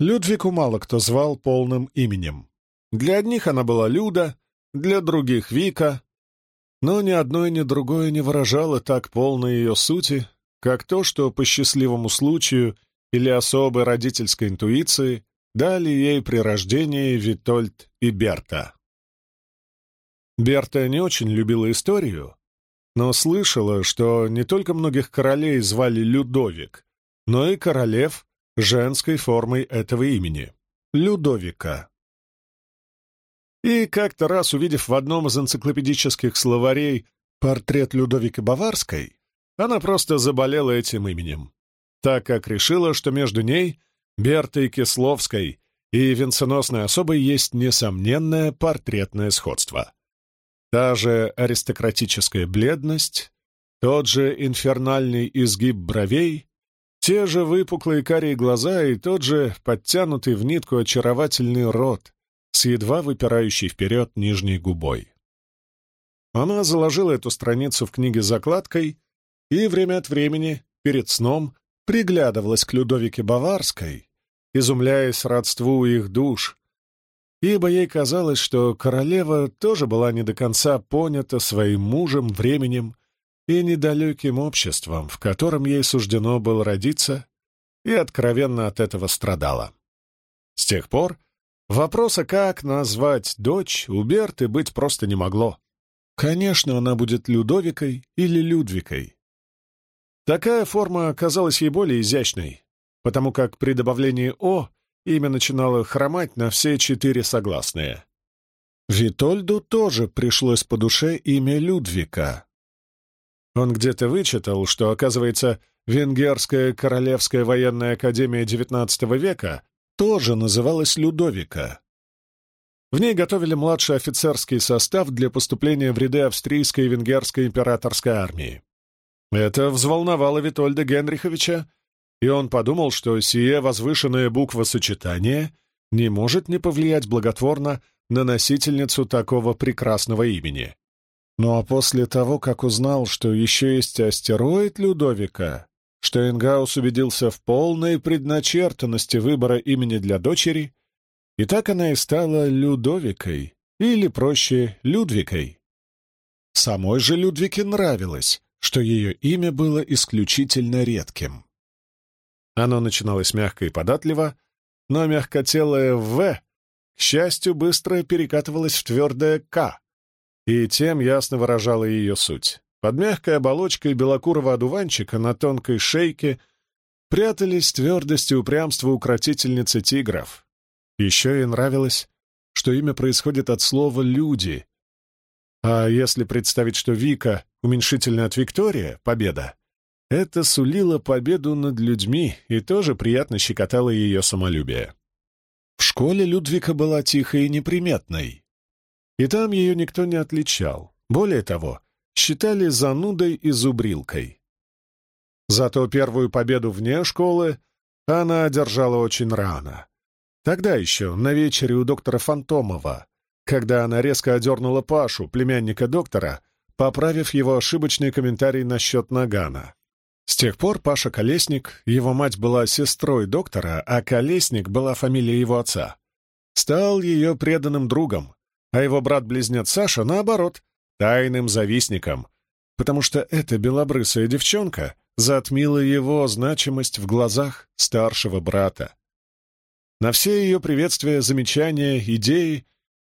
Людвику мало кто звал полным именем. Для одних она была Люда, для других — Вика, но ни одно и ни другое не выражало так полной ее сути, как то, что по счастливому случаю или особой родительской интуиции дали ей при рождении Витольд и Берта. Берта не очень любила историю, но слышала, что не только многих королей звали Людовик, но и королев женской формой этого имени — Людовика. И как-то раз, увидев в одном из энциклопедических словарей портрет Людовика Баварской, она просто заболела этим именем, так как решила, что между ней, Бертой Кисловской и венценосной особой есть несомненное портретное сходство. Та же аристократическая бледность, тот же инфернальный изгиб бровей, те же выпуклые карие глаза и тот же подтянутый в нитку очаровательный рот с едва выпирающей вперед нижней губой. Она заложила эту страницу в книге закладкой и время от времени, перед сном, приглядывалась к Людовике Баварской, изумляясь родству их душ, ибо ей казалось, что королева тоже была не до конца понята своим мужем, временем и недалеким обществом, в котором ей суждено было родиться, и откровенно от этого страдала. С тех пор вопроса, как назвать дочь, у Берты быть просто не могло. Конечно, она будет Людовикой или Людвикой. Такая форма оказалась ей более изящной, потому как при добавлении «о» имя начинало хромать на все четыре согласные. Витольду тоже пришлось по душе имя Людвика, он где-то вычитал, что, оказывается, Венгерская Королевская военная академия XIX века тоже называлась Людовика. В ней готовили младший офицерский состав для поступления в ряды австрийской и венгерской императорской армии. Это взволновало Витольда Генриховича, и он подумал, что сие возвышенное буквосочетание не может не повлиять благотворно на носительницу такого прекрасного имени. Ну а после того, как узнал, что еще есть астероид Людовика, что Энгаус убедился в полной предначертанности выбора имени для дочери, и так она и стала Людовикой, или, проще, Людвикой. Самой же Людвике нравилось, что ее имя было исключительно редким. Оно начиналось мягко и податливо, но мягкотелое «В», к счастью, быстро перекатывалось в твердое «К», и тем ясно выражала ее суть. Под мягкой оболочкой белокурого одуванчика на тонкой шейке прятались твердость и упрямство укротительницы тигров. Еще ей нравилось, что имя происходит от слова «люди». А если представить, что Вика — уменьшительно от Виктория, победа, это сулило победу над людьми и тоже приятно щекотало ее самолюбие. В школе Людвика была тихой и неприметной, и там ее никто не отличал. Более того, считали занудой и зубрилкой. Зато первую победу вне школы она одержала очень рано. Тогда еще, на вечере у доктора Фантомова, когда она резко одернула Пашу, племянника доктора, поправив его ошибочный комментарий насчет Нагана. С тех пор Паша Колесник, его мать была сестрой доктора, а Колесник была фамилия его отца, стал ее преданным другом, а его брат-близнец Саша, наоборот, тайным завистником, потому что эта белобрысая девчонка затмила его значимость в глазах старшего брата. На все ее приветствия, замечания, идеи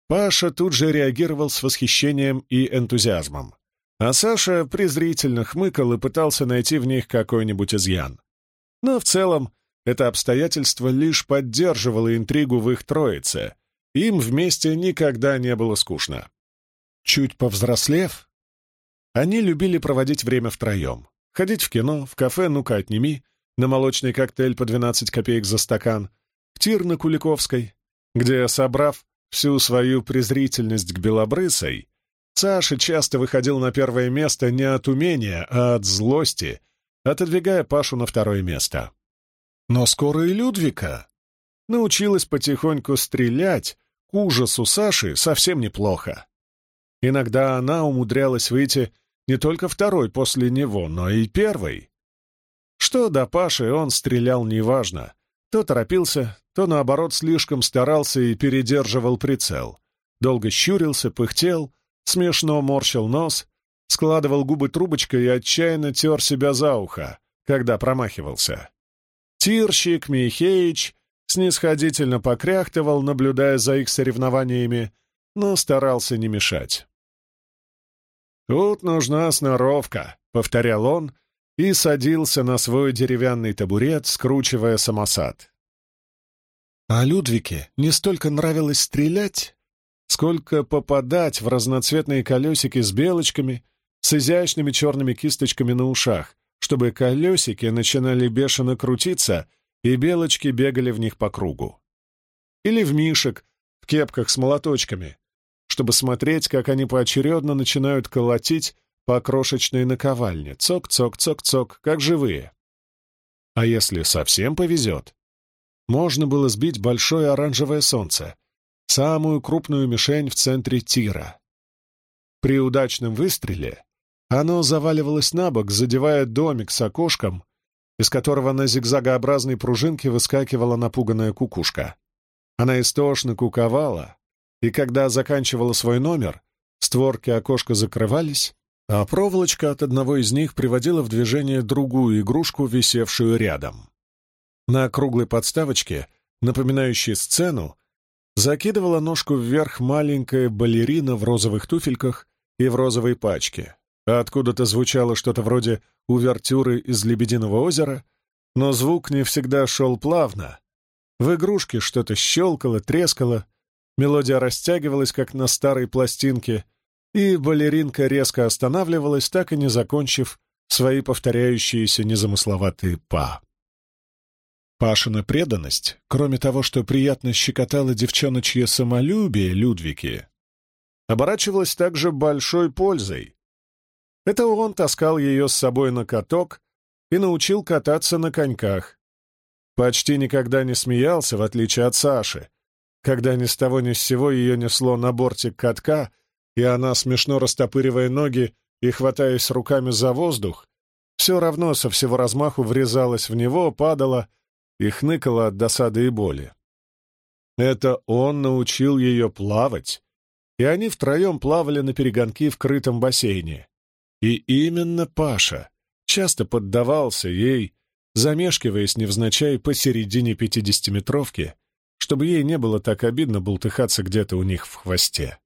Паша тут же реагировал с восхищением и энтузиазмом, а Саша презрительно хмыкал и пытался найти в них какой-нибудь изъян. Но в целом это обстоятельство лишь поддерживало интригу в их троице — им вместе никогда не было скучно. Чуть повзрослев, они любили проводить время втроем. Ходить в кино, в кафе «Ну-ка, отними», на молочный коктейль по 12 копеек за стакан, в тир на Куликовской, где, собрав всю свою презрительность к белобрысой, Саша часто выходил на первое место не от умения, а от злости, отодвигая Пашу на второе место. Но скоро и Людвика научилась потихоньку стрелять к ужасу Саши совсем неплохо. Иногда она умудрялась выйти не только второй после него, но и первой. Что до Паши он стрелял неважно, То торопился, то, наоборот, слишком старался и передерживал прицел. Долго щурился, пыхтел, смешно морщил нос, складывал губы трубочкой и отчаянно тер себя за ухо, когда промахивался. Тирщик Михеич снисходительно покряхтывал, наблюдая за их соревнованиями, но старался не мешать. «Тут нужна сноровка», — повторял он и садился на свой деревянный табурет, скручивая самосад. А Людвике не столько нравилось стрелять, сколько попадать в разноцветные колесики с белочками, с изящными черными кисточками на ушах, чтобы колесики начинали бешено крутиться, и белочки бегали в них по кругу. Или в мишек в кепках с молоточками, чтобы смотреть, как они поочередно начинают колотить по крошечной наковальне. Цок-цок-цок-цок, как живые. А если совсем повезет, можно было сбить большое оранжевое солнце, самую крупную мишень в центре тира. При удачном выстреле оно заваливалось на бок, задевая домик с окошком, из которого на зигзагообразной пружинке выскакивала напуганная кукушка. Она истошно куковала, и когда заканчивала свой номер, створки окошка закрывались, а проволочка от одного из них приводила в движение другую игрушку, висевшую рядом. На круглой подставочке, напоминающей сцену, закидывала ножку вверх маленькая балерина в розовых туфельках и в розовой пачке. Откуда-то звучало что-то вроде увертюры из «Лебединого озера», но звук не всегда шел плавно. В игрушке что-то щелкало, трескало, мелодия растягивалась, как на старой пластинке, и балеринка резко останавливалась, так и не закончив свои повторяющиеся незамысловатые «па». Пашина преданность, кроме того, что приятно щекотала девчоночье самолюбие Людвики, оборачивалась также большой пользой. Это он таскал ее с собой на каток и научил кататься на коньках. Почти никогда не смеялся, в отличие от Саши, когда ни с того ни с сего ее несло на бортик катка, и она, смешно растопыривая ноги и хватаясь руками за воздух, все равно со всего размаху врезалась в него, падала и хныкала от досады и боли. Это он научил ее плавать, и они втроем плавали на перегонки в крытом бассейне. И именно Паша часто поддавался ей, замешкиваясь невзначай посередине пятидесятиметровки, чтобы ей не было так обидно бултыхаться где-то у них в хвосте.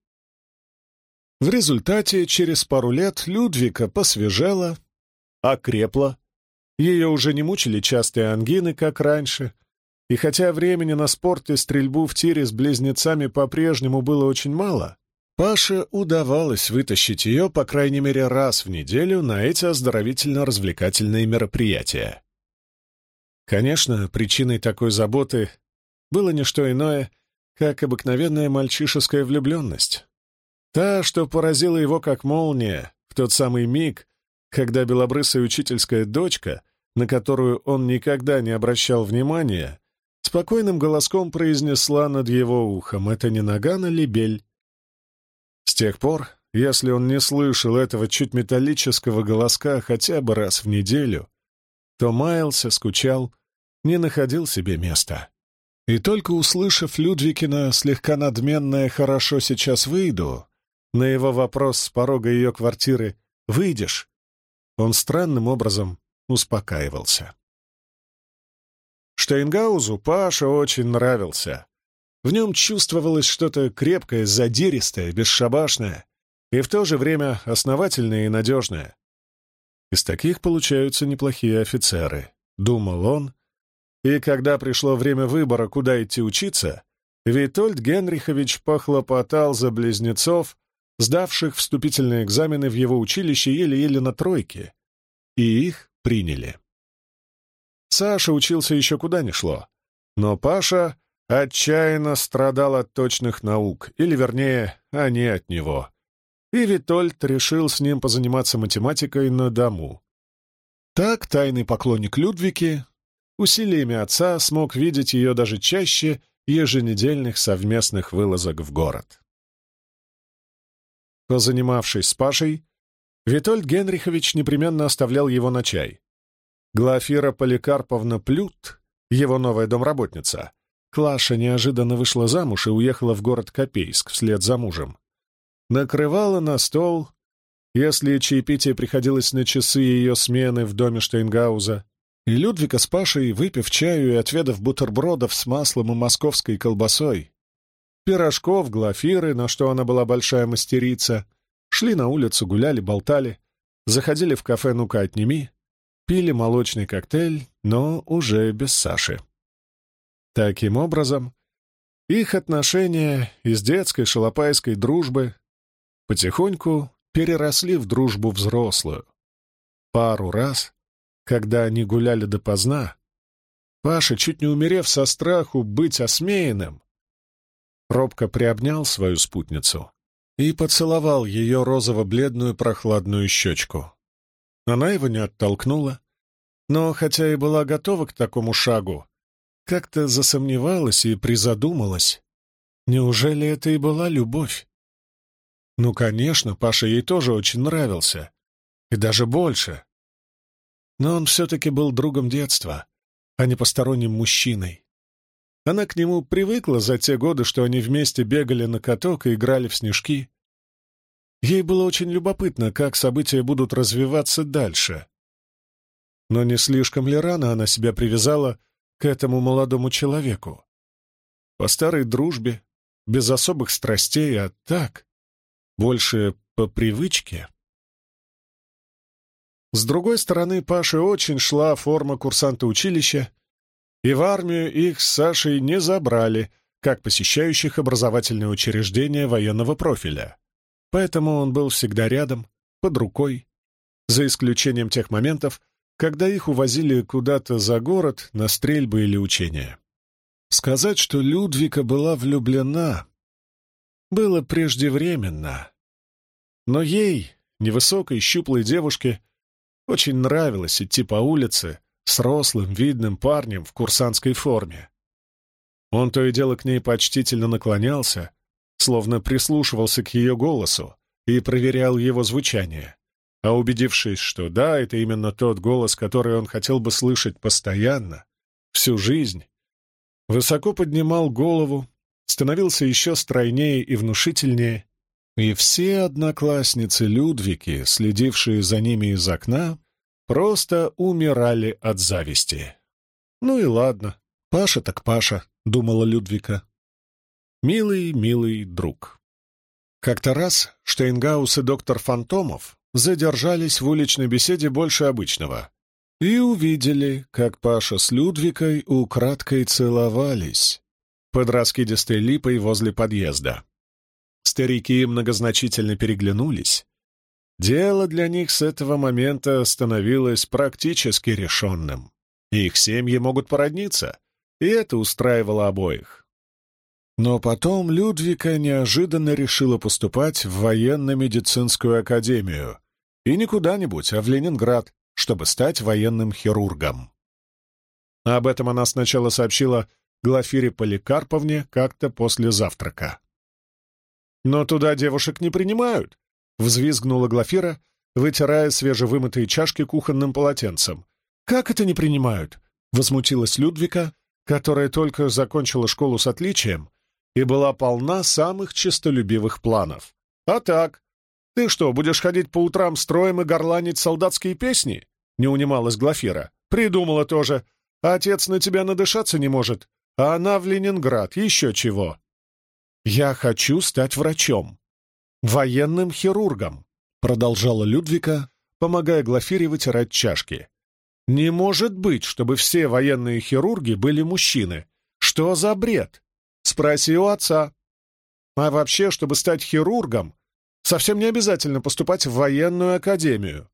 В результате через пару лет Людвика посвежела, окрепла, ее уже не мучили частые ангины, как раньше, и хотя времени на спорт и стрельбу в тире с близнецами по-прежнему было очень мало, Паше удавалось вытащить ее, по крайней мере, раз в неделю на эти оздоровительно-развлекательные мероприятия. Конечно, причиной такой заботы было не что иное, как обыкновенная мальчишеская влюбленность. Та, что поразила его как молния в тот самый миг, когда белобрысая учительская дочка на которую он никогда не обращал внимания, спокойным голоском произнесла над его ухом «Это не наган, а лебель». Тех пор, если он не слышал этого чуть металлического голоска хотя бы раз в неделю, то маялся, скучал, не находил себе места. И только услышав Людвикина слегка надменное «хорошо, сейчас выйду», на его вопрос с порога ее квартиры «выйдешь?», он странным образом успокаивался. Штейнгаузу Паша очень нравился. В нем чувствовалось что-то крепкое, задиристое, бесшабашное и в то же время основательное и надежное. Из таких получаются неплохие офицеры, думал он, и когда пришло время выбора, куда идти учиться, Витольд Генрихович похлопотал за близнецов, сдавших вступительные экзамены в его училище еле-еле на тройке, и их приняли. Саша учился еще куда ни шло, но Паша отчаянно страдал от точных наук, или, вернее, они от него. И Витольд решил с ним позаниматься математикой на дому. Так тайный поклонник Людвики усилиями отца смог видеть ее даже чаще еженедельных совместных вылазок в город. Позанимавшись с Пашей, Витольд Генрихович непременно оставлял его на чай. Глафира Поликарповна Плют его новая домработница. Клаша неожиданно вышла замуж и уехала в город Копейск вслед за мужем. Накрывала на стол, если чаепитие приходилось на часы ее смены в доме Штейнгауза, и Людвика с Пашей, выпив чаю и отведав бутербродов с маслом и московской колбасой, пирожков, глафиры, на что она была большая мастерица, шли на улицу, гуляли, болтали, заходили в кафе «Ну-ка, отними», пили молочный коктейль, но уже без Саши. Таким образом, их отношения из детской шалопайской дружбы потихоньку переросли в дружбу взрослую. Пару раз, когда они гуляли допоздна, Паша, чуть не умерев со страху быть осмеянным, робко приобнял свою спутницу и поцеловал ее розово-бледную прохладную щечку. Она его не оттолкнула, но, хотя и была готова к такому шагу, как-то засомневалась и призадумалась. Неужели это и была любовь? Ну, конечно, Паша ей тоже очень нравился. И даже больше. Но он все-таки был другом детства, а не посторонним мужчиной. Она к нему привыкла за те годы, что они вместе бегали на каток и играли в снежки. Ей было очень любопытно, как события будут развиваться дальше. Но не слишком ли рано она себя привязала к этому молодому человеку? По старой дружбе, без особых страстей, а так, больше по привычке. С другой стороны, Паше очень шла форма курсанта училища, и в армию их с Сашей не забрали, как посещающих образовательные учреждения военного профиля. Поэтому он был всегда рядом, под рукой, за исключением тех моментов, когда их увозили куда-то за город на стрельбы или учения. Сказать, что Людвика была влюблена, было преждевременно. Но ей, невысокой, щуплой девушке, очень нравилось идти по улице с рослым, видным парнем в курсантской форме. Он то и дело к ней почтительно наклонялся, словно прислушивался к ее голосу и проверял его звучание. А убедившись, что да, это именно тот голос, который он хотел бы слышать постоянно, всю жизнь, высоко поднимал голову, становился еще стройнее и внушительнее, и все одноклассницы Людвики, следившие за ними из окна, просто умирали от зависти. «Ну и ладно, Паша так Паша», — думала Людвика. «Милый, милый друг». Как-то раз Штейнгаус и доктор Фантомов задержались в уличной беседе больше обычного и увидели, как Паша с Людвикой украдкой целовались под раскидистой липой возле подъезда. Старики многозначительно переглянулись. Дело для них с этого момента становилось практически решенным. Их семьи могут породниться, и это устраивало обоих. Но потом Людвика неожиданно решила поступать в военно-медицинскую академию. И не куда-нибудь, а в Ленинград, чтобы стать военным хирургом. Об этом она сначала сообщила Глафире Поликарповне как-то после завтрака. «Но туда девушек не принимают», — взвизгнула Глафира, вытирая свежевымытые чашки кухонным полотенцем. «Как это не принимают?» — возмутилась Людвика, которая только закончила школу с отличием и была полна самых честолюбивых планов. «А так? Ты что, будешь ходить по утрам строем и горланить солдатские песни?» — не унималась Глафира. «Придумала тоже. Отец на тебя надышаться не может, а она в Ленинград, еще чего». «Я хочу стать врачом, военным хирургом», — продолжала Людвика, помогая Глафире вытирать чашки. «Не может быть, чтобы все военные хирурги были мужчины. Что за бред? Спроси у отца. А вообще, чтобы стать хирургом, совсем не обязательно поступать в военную академию.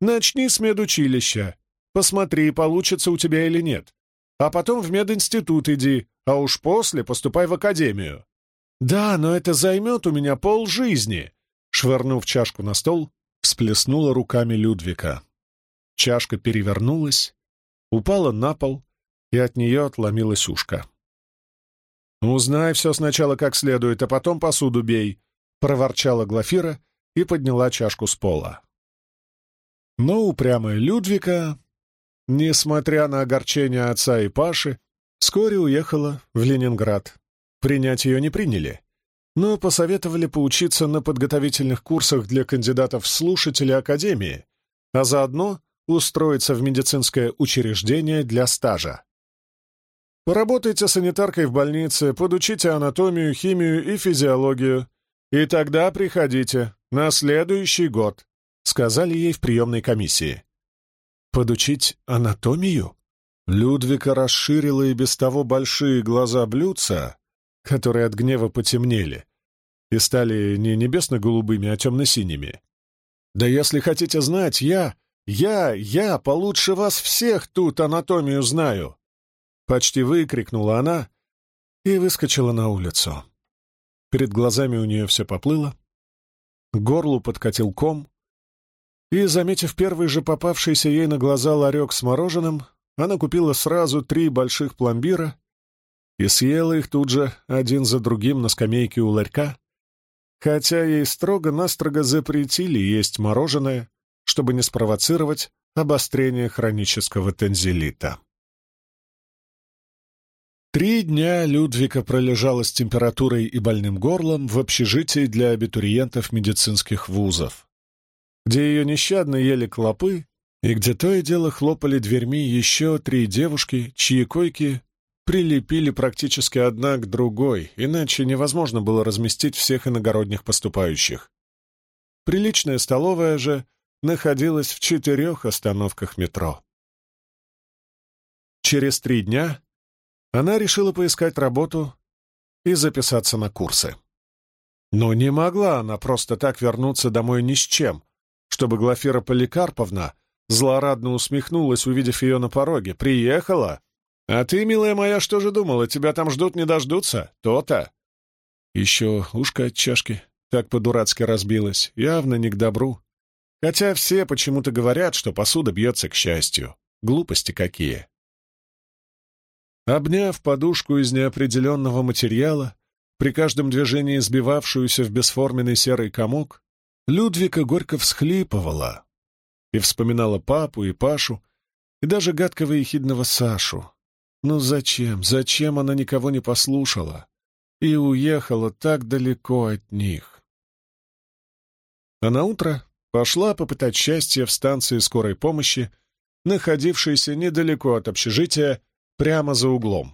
Начни с медучилища, посмотри, получится у тебя или нет. А потом в мединститут иди, а уж после поступай в академию. «Да, но это займет у меня полжизни!» Швырнув чашку на стол, всплеснула руками Людвика. Чашка перевернулась, упала на пол, и от нее отломилась ушко. «Узнай все сначала как следует, а потом посуду бей», — проворчала Глафира и подняла чашку с пола. Но упрямая Людвика несмотря на огорчение отца и Паши, вскоре уехала в Ленинград. Принять ее не приняли, но посоветовали поучиться на подготовительных курсах для кандидатов в слушатели Академии, а заодно устроиться в медицинское учреждение для стажа. Поработайте санитаркой в больнице, подучите анатомию, химию и физиологию, и тогда приходите на следующий год, сказали ей в приемной комиссии. Подучить анатомию? Людвика расширила и без того большие глаза блюдца, которые от гнева потемнели и стали не небесно-голубыми, а темно-синими. «Да если хотите знать, я, я, я получше вас всех тут анатомию знаю!» Почти выкрикнула она и выскочила на улицу. Перед глазами у нее все поплыло, горлу подкатил ком, и, заметив первый же попавшийся ей на глаза ларек с мороженым, она купила сразу три больших пломбира и съела их тут же один за другим на скамейке у ларька, хотя ей строго-настрого запретили есть мороженое, чтобы не спровоцировать обострение хронического тензилита. Три дня Людвика пролежала с температурой и больным горлом в общежитии для абитуриентов медицинских вузов где ее нещадно ели клопы, и где то и дело хлопали дверьми еще три девушки, чьи койки прилепили практически одна к другой, иначе невозможно было разместить всех иногородних поступающих. Приличная столовая же находилась в четырех остановках метро. Через три дня она решила поискать работу и записаться на курсы. Но не могла она просто так вернуться домой ни с чем, чтобы Глафира Поликарповна злорадно усмехнулась, увидев ее на пороге. «Приехала? А ты, милая моя, что же думала, тебя там ждут не дождутся? То-то!» Еще ушко от чашки так по-дурацки разбилось, явно не к добру. Хотя все почему-то говорят, что посуда бьется к счастью. Глупости какие. Обняв подушку из неопределенного материала, при каждом движении сбивавшуюся в бесформенный серый комок, Людвика горько всхлипывала и вспоминала папу и Пашу, и даже гадкого и хидного Сашу. Ну зачем, зачем она никого не послушала и уехала так далеко от них? А на утро пошла попытать счастье в станции скорой помощи, находившейся недалеко от общежития, прямо за углом.